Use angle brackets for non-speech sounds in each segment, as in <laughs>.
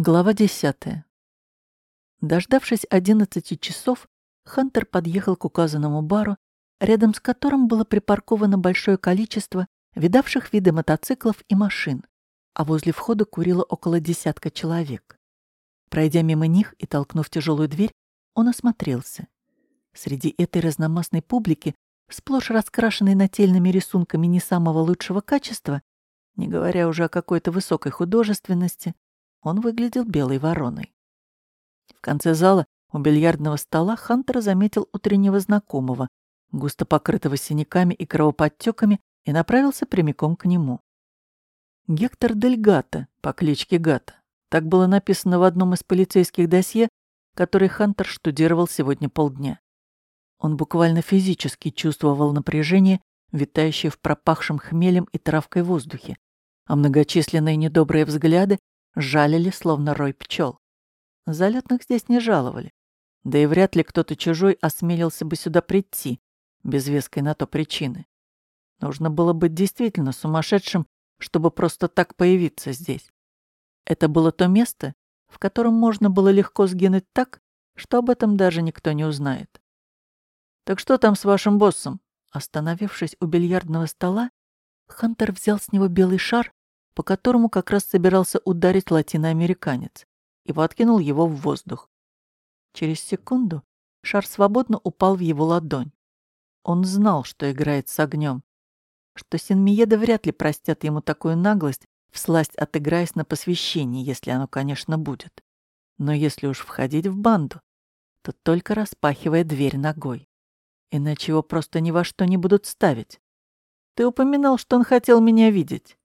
Глава 10. Дождавшись 11 часов, Хантер подъехал к указанному бару, рядом с которым было припарковано большое количество видавших виды мотоциклов и машин, а возле входа курило около десятка человек. Пройдя мимо них и толкнув тяжелую дверь, он осмотрелся. Среди этой разномастной публики, сплошь раскрашенной нательными рисунками не самого лучшего качества, не говоря уже о какой-то высокой художественности, он выглядел белой вороной. В конце зала у бильярдного стола Хантер заметил утреннего знакомого, густо покрытого синяками и кровоподтеками, и направился прямиком к нему. Гектор Дель Гата по кличке Гата. Так было написано в одном из полицейских досье, который Хантер штудировал сегодня полдня. Он буквально физически чувствовал напряжение, витающее в пропахшем хмелем и травкой воздухе, а многочисленные недобрые взгляды жалили, словно рой пчел. Залетных здесь не жаловали. Да и вряд ли кто-то чужой осмелился бы сюда прийти, без веской на то причины. Нужно было быть действительно сумасшедшим, чтобы просто так появиться здесь. Это было то место, в котором можно было легко сгинуть так, что об этом даже никто не узнает. «Так что там с вашим боссом?» Остановившись у бильярдного стола, Хантер взял с него белый шар по которому как раз собирался ударить латиноамериканец, и подкинул его в воздух. Через секунду шар свободно упал в его ладонь. Он знал, что играет с огнем, что Синмиеда вряд ли простят ему такую наглость, всласть отыграясь на посвящении, если оно, конечно, будет. Но если уж входить в банду, то только распахивая дверь ногой. Иначе его просто ни во что не будут ставить. Ты упоминал, что он хотел меня видеть.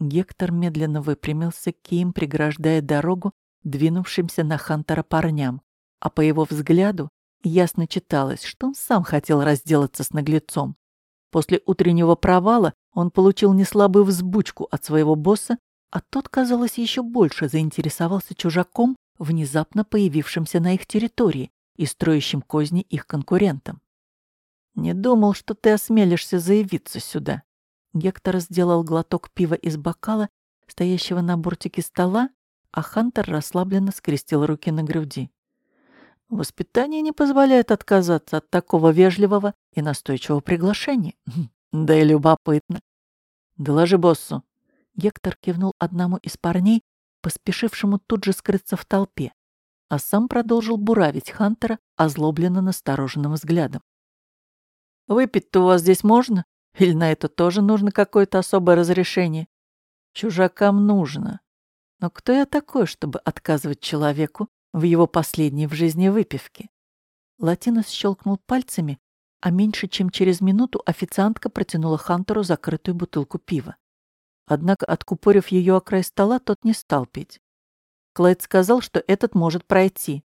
Гектор медленно выпрямился, кием преграждая дорогу двинувшимся на Хантера парням, а по его взгляду ясно читалось, что он сам хотел разделаться с наглецом. После утреннего провала он получил неслабую взбучку от своего босса, а тот, казалось, еще больше заинтересовался чужаком, внезапно появившимся на их территории и строящим козни их конкурентам. «Не думал, что ты осмелишься заявиться сюда», Гектор сделал глоток пива из бокала, стоящего на бортике стола, а Хантер расслабленно скрестил руки на груди. Воспитание не позволяет отказаться от такого вежливого и настойчивого приглашения. Да и любопытно. Доложи боссу. Гектор кивнул одному из парней, поспешившему тут же скрыться в толпе, а сам продолжил буравить Хантера озлобленно настороженным взглядом. «Выпить-то у вас здесь можно?» Или на это тоже нужно какое-то особое разрешение? Чужакам нужно. Но кто я такой, чтобы отказывать человеку в его последней в жизни выпивке? Латинос щелкнул пальцами, а меньше чем через минуту официантка протянула Хантеру закрытую бутылку пива. Однако, откупорив ее о край стола, тот не стал пить. Клайд сказал, что этот может пройти.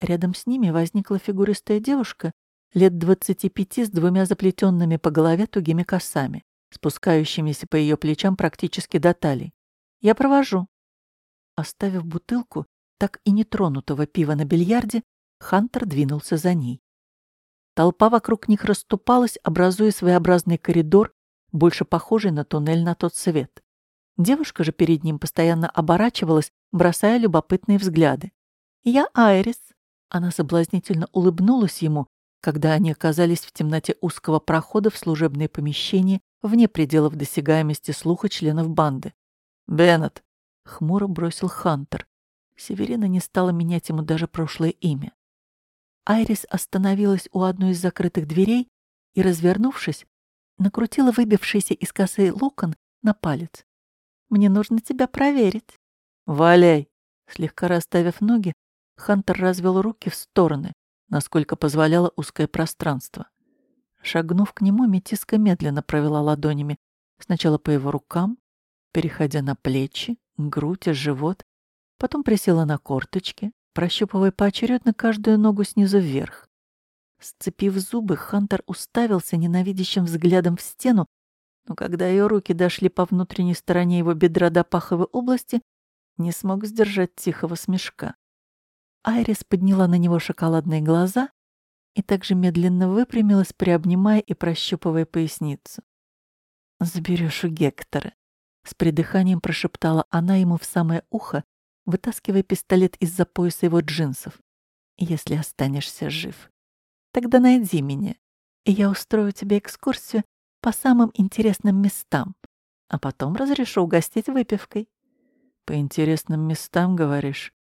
Рядом с ними возникла фигуристая девушка лет двадцати пяти с двумя заплетенными по голове тугими косами, спускающимися по ее плечам практически до талии. «Я провожу». Оставив бутылку, так и нетронутого пива на бильярде, Хантер двинулся за ней. Толпа вокруг них расступалась, образуя своеобразный коридор, больше похожий на туннель на тот свет. Девушка же перед ним постоянно оборачивалась, бросая любопытные взгляды. «Я Айрис». Она соблазнительно улыбнулась ему, когда они оказались в темноте узкого прохода в служебные помещения вне пределов досягаемости слуха членов банды. «Беннет!» — хмуро бросил Хантер. Северина не стала менять ему даже прошлое имя. Айрис остановилась у одной из закрытых дверей и, развернувшись, накрутила выбившийся из косы локон на палец. «Мне нужно тебя проверить». «Валяй!» Слегка расставив ноги, Хантер развел руки в стороны, насколько позволяло узкое пространство. Шагнув к нему, метиска медленно провела ладонями сначала по его рукам, переходя на плечи, грудь и живот, потом присела на корточки, прощупывая поочередно каждую ногу снизу вверх. Сцепив зубы, Хантер уставился ненавидящим взглядом в стену, но когда ее руки дошли по внутренней стороне его бедра до паховой области, не смог сдержать тихого смешка. Айрис подняла на него шоколадные глаза и также медленно выпрямилась, приобнимая и прощупывая поясницу. «Заберешь у Гектора», — с придыханием прошептала она ему в самое ухо, вытаскивая пистолет из-за пояса его джинсов. «Если останешься жив, тогда найди меня, и я устрою тебе экскурсию по самым интересным местам, а потом разрешу угостить выпивкой». «По интересным местам, говоришь?»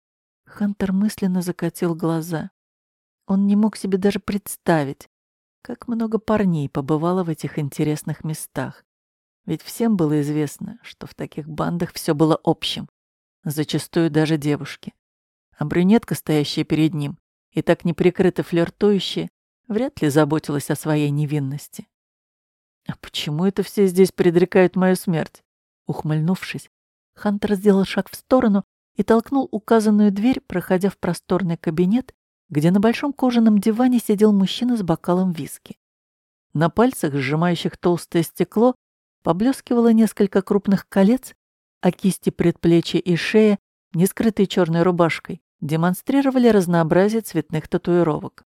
Хантер мысленно закатил глаза. Он не мог себе даже представить, как много парней побывало в этих интересных местах. Ведь всем было известно, что в таких бандах все было общим, зачастую даже девушки. А брюнетка, стоящая перед ним, и так неприкрыто флиртующая, вряд ли заботилась о своей невинности. «А почему это все здесь предрекают мою смерть?» Ухмыльнувшись, Хантер сделал шаг в сторону и толкнул указанную дверь, проходя в просторный кабинет, где на большом кожаном диване сидел мужчина с бокалом виски. На пальцах, сжимающих толстое стекло, поблескивало несколько крупных колец, а кисти предплечья и шея, не скрытой черной рубашкой, демонстрировали разнообразие цветных татуировок.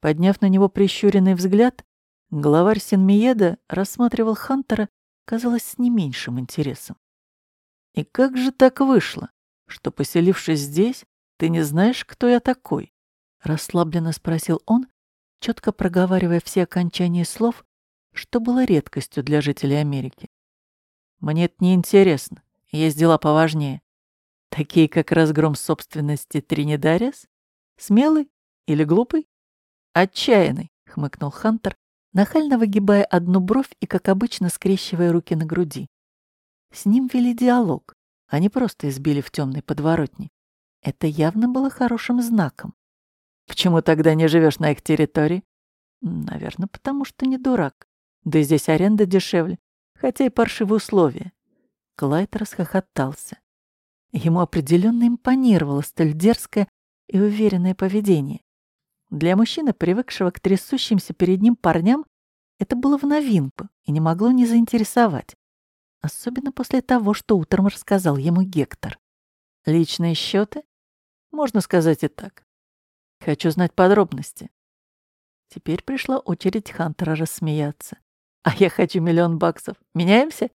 Подняв на него прищуренный взгляд, главарь Синмиеда рассматривал Хантера, казалось, с не меньшим интересом. «И как же так вышло, что, поселившись здесь, ты не знаешь, кто я такой?» — расслабленно спросил он, четко проговаривая все окончания слов, что было редкостью для жителей Америки. «Мне это не интересно. Есть дела поважнее. Такие, как разгром собственности Тринидариас? Смелый или глупый? Отчаянный, хмыкнул Хантер, нахально выгибая одну бровь и, как обычно, скрещивая руки на груди. С ним вели диалог, а не просто избили в темной подворотне. Это явно было хорошим знаком. Почему тогда не живешь на их территории? Наверное, потому что не дурак. Да и здесь аренда дешевле, хотя и паршивые условия. Клайд расхохотался. Ему определенно импонировало столь дерзкое и уверенное поведение. Для мужчины, привыкшего к трясущимся перед ним парням, это было в новинку и не могло не заинтересовать. Особенно после того, что утром рассказал ему Гектор. Личные счеты? Можно сказать и так. Хочу знать подробности. Теперь пришла очередь Хантера рассмеяться. А я хочу миллион баксов. Меняемся?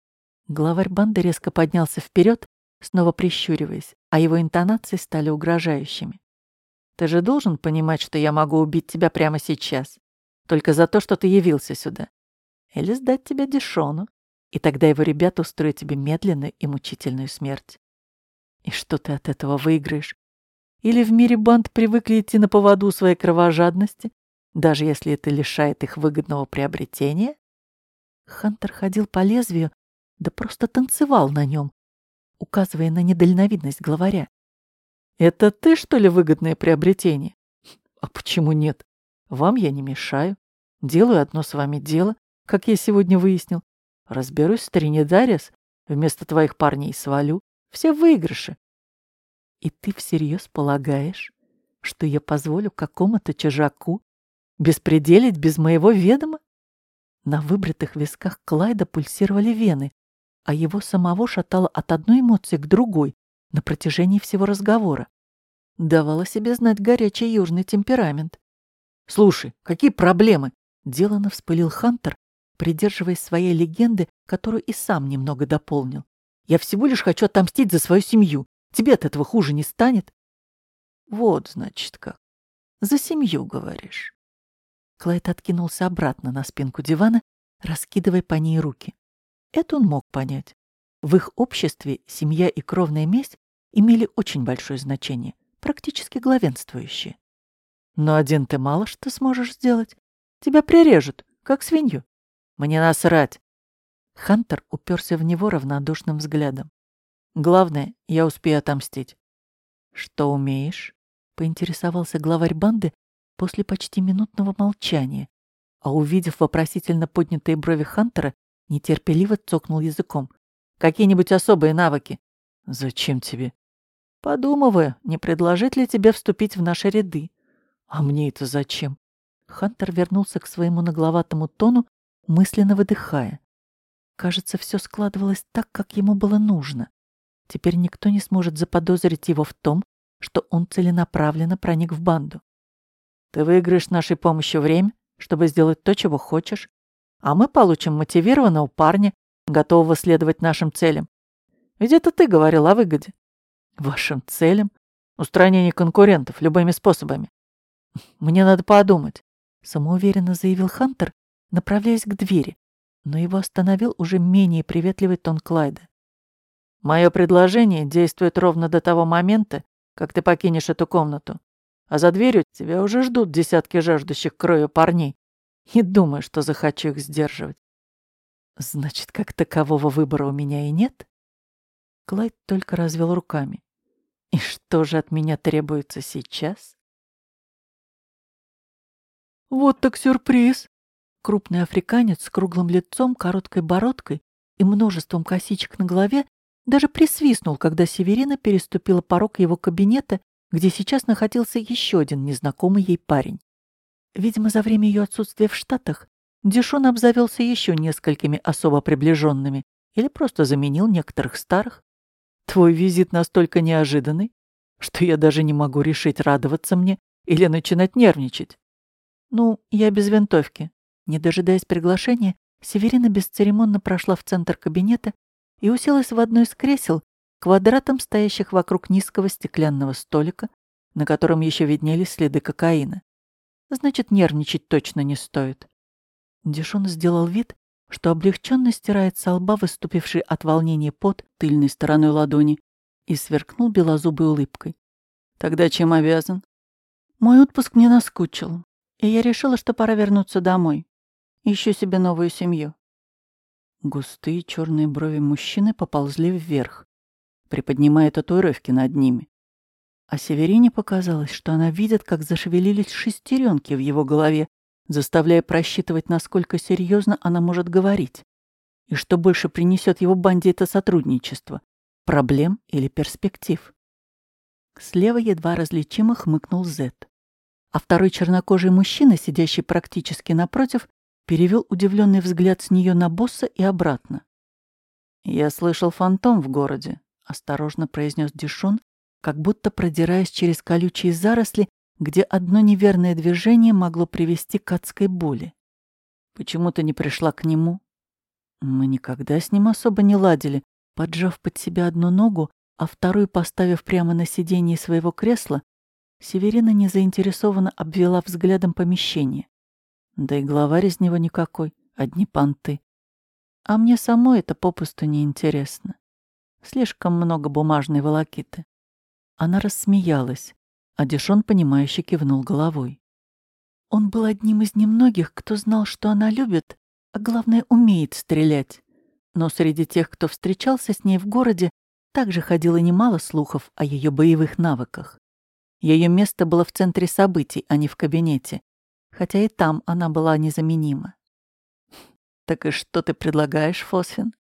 Главарь банды резко поднялся вперед, снова прищуриваясь, а его интонации стали угрожающими. Ты же должен понимать, что я могу убить тебя прямо сейчас. Только за то, что ты явился сюда. Или сдать тебя Дешону. И тогда его ребята устроят тебе медленную и мучительную смерть. И что ты от этого выиграешь? Или в мире банд привыкли идти на поводу своей кровожадности, даже если это лишает их выгодного приобретения? Хантер ходил по лезвию, да просто танцевал на нем, указывая на недальновидность главаря. «Это ты, что ли, выгодное приобретение?» «А почему нет? Вам я не мешаю. Делаю одно с вами дело, как я сегодня выяснил. Разберусь с Тринидарис, вместо твоих парней свалю. Все выигрыши. И ты всерьез полагаешь, что я позволю какому-то чужаку беспределить без моего ведома? На выбритых висках Клайда пульсировали вены, а его самого шатало от одной эмоции к другой на протяжении всего разговора. Давала себе знать горячий южный темперамент. «Слушай, какие проблемы?» — делано вспылил Хантер, придерживаясь своей легенды, которую и сам немного дополнил. «Я всего лишь хочу отомстить за свою семью. Тебе от этого хуже не станет?» «Вот, значит, как. За семью, говоришь». Клайд откинулся обратно на спинку дивана, раскидывая по ней руки. Это он мог понять. В их обществе семья и кровная месть имели очень большое значение, практически главенствующее. Но один ты мало что сможешь сделать. Тебя прирежут, как свинью. Мне насрать. Хантер уперся в него равнодушным взглядом. Главное, я успею отомстить. Что умеешь? Поинтересовался главарь банды после почти минутного молчания, а увидев вопросительно поднятые брови Хантера, Нетерпеливо цокнул языком. «Какие-нибудь особые навыки?» «Зачем тебе?» «Подумываю, не предложить ли тебе вступить в наши ряды?» «А мне это зачем?» Хантер вернулся к своему нагловатому тону, мысленно выдыхая. Кажется, все складывалось так, как ему было нужно. Теперь никто не сможет заподозрить его в том, что он целенаправленно проник в банду. Ты выиграешь нашей помощью время, чтобы сделать то, чего хочешь, а мы получим мотивированного парня, готового следовать нашим целям. Ведь это ты говорил о выгоде. Вашим целям? Устранение конкурентов любыми способами. Мне надо подумать, самоуверенно заявил Хантер, направляясь к двери, но его остановил уже менее приветливый тон Клайда. Мое предложение действует ровно до того момента, как ты покинешь эту комнату. А за дверью тебя уже ждут десятки жаждущих крови парней. Не думаю, что захочу их сдерживать. Значит, как такового выбора у меня и нет? Клайд только развел руками. И что же от меня требуется сейчас? Вот так сюрприз! Крупный африканец с круглым лицом, короткой бородкой и множеством косичек на голове даже присвистнул, когда Северина переступила порог его кабинета, где сейчас находился еще один незнакомый ей парень. Видимо, за время ее отсутствия в Штатах Дишон обзавелся еще несколькими особо приближенными или просто заменил некоторых старых. Твой визит настолько неожиданный, что я даже не могу решить, радоваться мне или начинать нервничать. Ну, я без винтовки. Не дожидаясь приглашения, Северина бесцеремонно прошла в центр кабинета и уселась в одно из кресел, квадратом стоящих вокруг низкого стеклянного столика, на котором еще виднелись следы кокаина. Значит, нервничать точно не стоит. Дешон сделал вид, что облегченно стирает со лба выступивший от волнения пот тыльной стороной ладони и сверкнул белозубой улыбкой. «Тогда чем обязан?» «Мой отпуск мне наскучил, и я решила, что пора вернуться домой. Ищу себе новую семью». Густые черные брови мужчины поползли вверх, приподнимая татуировки над ними. А Северине показалось, что она видит, как зашевелились шестеренки в его голове, заставляя просчитывать, насколько серьезно она может говорить, и что больше принесет его банде это сотрудничество — проблем или перспектив. Слева едва различимо хмыкнул Зет. А второй чернокожий мужчина, сидящий практически напротив, перевел удивленный взгляд с нее на босса и обратно. «Я слышал фантом в городе», — осторожно произнес Дишон, как будто продираясь через колючие заросли где одно неверное движение могло привести к адской боли. Почему ты не пришла к нему? Мы никогда с ним особо не ладили. Поджав под себя одну ногу, а вторую поставив прямо на сиденье своего кресла, Северина незаинтересованно обвела взглядом помещение. Да и главарь из него никакой, одни понты. А мне самой это попусту неинтересно. Слишком много бумажной волокиты. Она рассмеялась, а Дишон, понимающе кивнул головой. Он был одним из немногих, кто знал, что она любит, а главное, умеет стрелять. Но среди тех, кто встречался с ней в городе, также ходило немало слухов о ее боевых навыках. Ее место было в центре событий, а не в кабинете, хотя и там она была незаменима. <laughs> «Так и что ты предлагаешь, Фосфин?»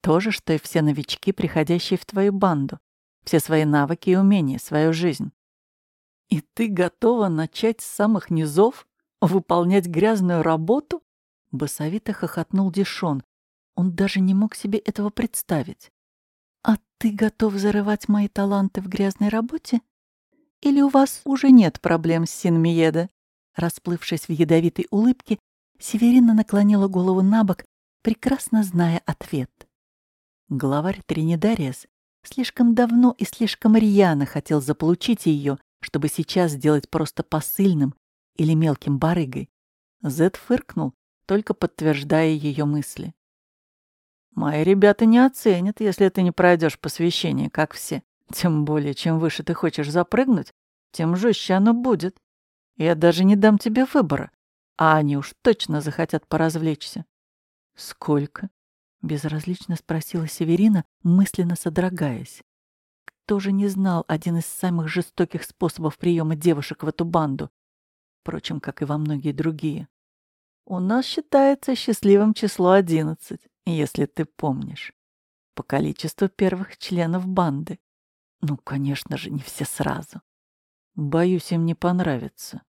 «То же, что и все новички, приходящие в твою банду. Все свои навыки и умения, свою жизнь. И ты готова начать с самых низов, выполнять грязную работу? Басовито хохотнул Дишон. Он даже не мог себе этого представить. А ты готов зарывать мои таланты в грязной работе? Или у вас уже нет проблем с Синмиеда? Расплывшись в ядовитой улыбке, Северина наклонила голову на бок, прекрасно зная ответ. Главарь Тринидариас слишком давно и слишком рьяно хотел заполучить ее, чтобы сейчас сделать просто посыльным или мелким барыгой. Зет фыркнул, только подтверждая ее мысли. «Мои ребята не оценят, если ты не пройдешь посвящение, как все. Тем более, чем выше ты хочешь запрыгнуть, тем жестче оно будет. Я даже не дам тебе выбора, а они уж точно захотят поразвлечься». «Сколько?» — безразлично спросила Северина, мысленно содрогаясь тоже не знал один из самых жестоких способов приема девушек в эту банду. Впрочем, как и во многие другие. У нас считается счастливым число одиннадцать, если ты помнишь. По количеству первых членов банды. Ну, конечно же, не все сразу. Боюсь, им не понравится.